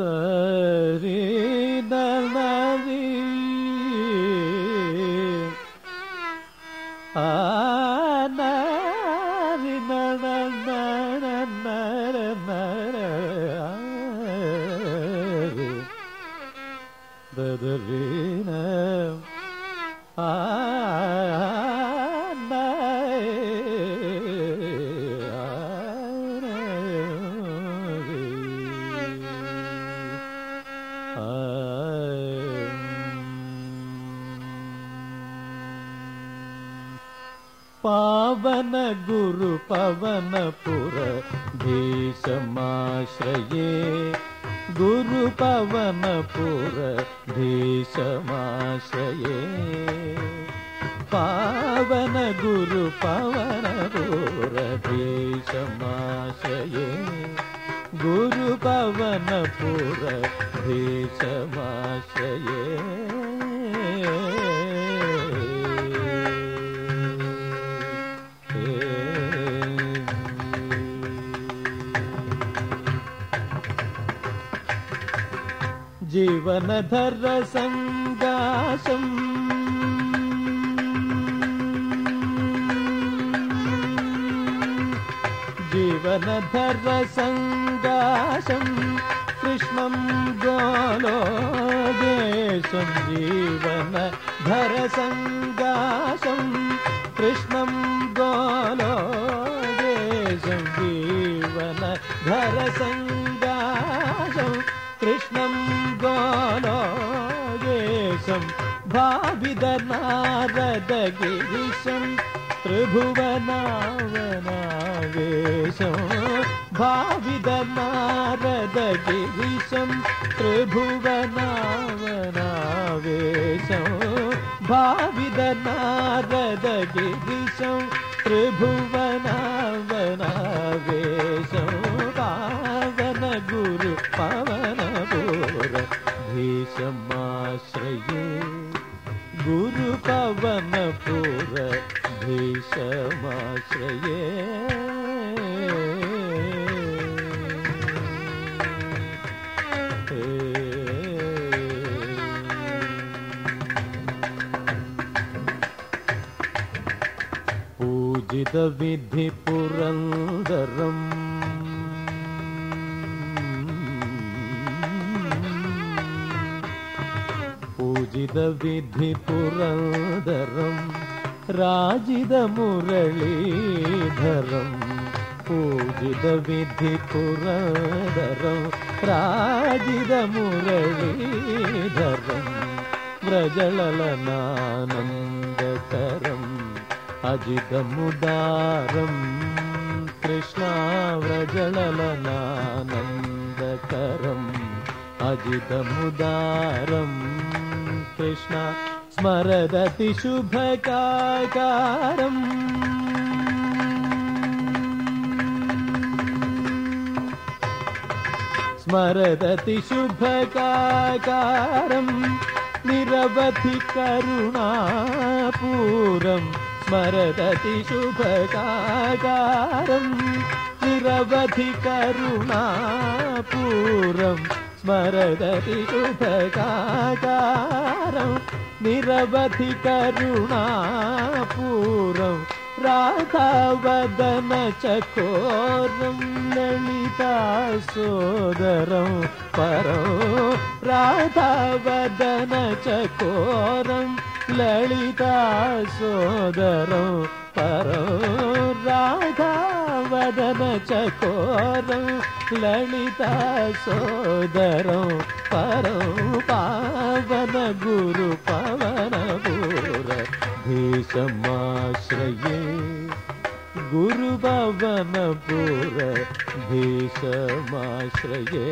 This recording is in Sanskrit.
tari dardadi a tari dardadi nare nare dadri पावन गुरु पवन पुर भीषमाश्रये गुरु पवन पुर भीषमाश्रये पावन गुरु पवन पुर भीषमाश्रये गुरु पवन पुर जीवनधर सङ्गासम् जीवनधर सङ्गासम् कृष्णं गोलोदेशं जीवनधर सङ्गासम् कृष्णं गोलोदेशं भाविदनारदगिरिशं त्रिभुवनावनावेशं भाविदनारदगिरिशं त्रिभुवनावनावेशं भाविदनारदगिरिशं त्रिभुवनावनावेशं भीषमाश्रये गुरु पवन पुर भीषमाश्रये पूजित विधि पुरन्दरम् राजिद मुरलीधरम् व्रजललनानन्दकरम् अजितमुदारम् कृष्णा व्रजललनानन्दकरम् अजितमुदारम् कृष्ण स्मरदति शुभकाकारम्। स्मरदति शुभकाकारम् निरवधि करुणापूरम्। स्मरदति शुभकाकारम् निरवधि करुणापूरम् स्मरदति शुभकाकारम् निरवधि करुणापूरम् राधावदन चकोरं ललिता सोदरं परं राधावदन चकोरं ललिता सोदरं परं राधावदन चकोरं ललिता सोदरं परं पावन गुरु पवन पुर भीषमाश्रये गुरुभवनपुर भीषमाश्रये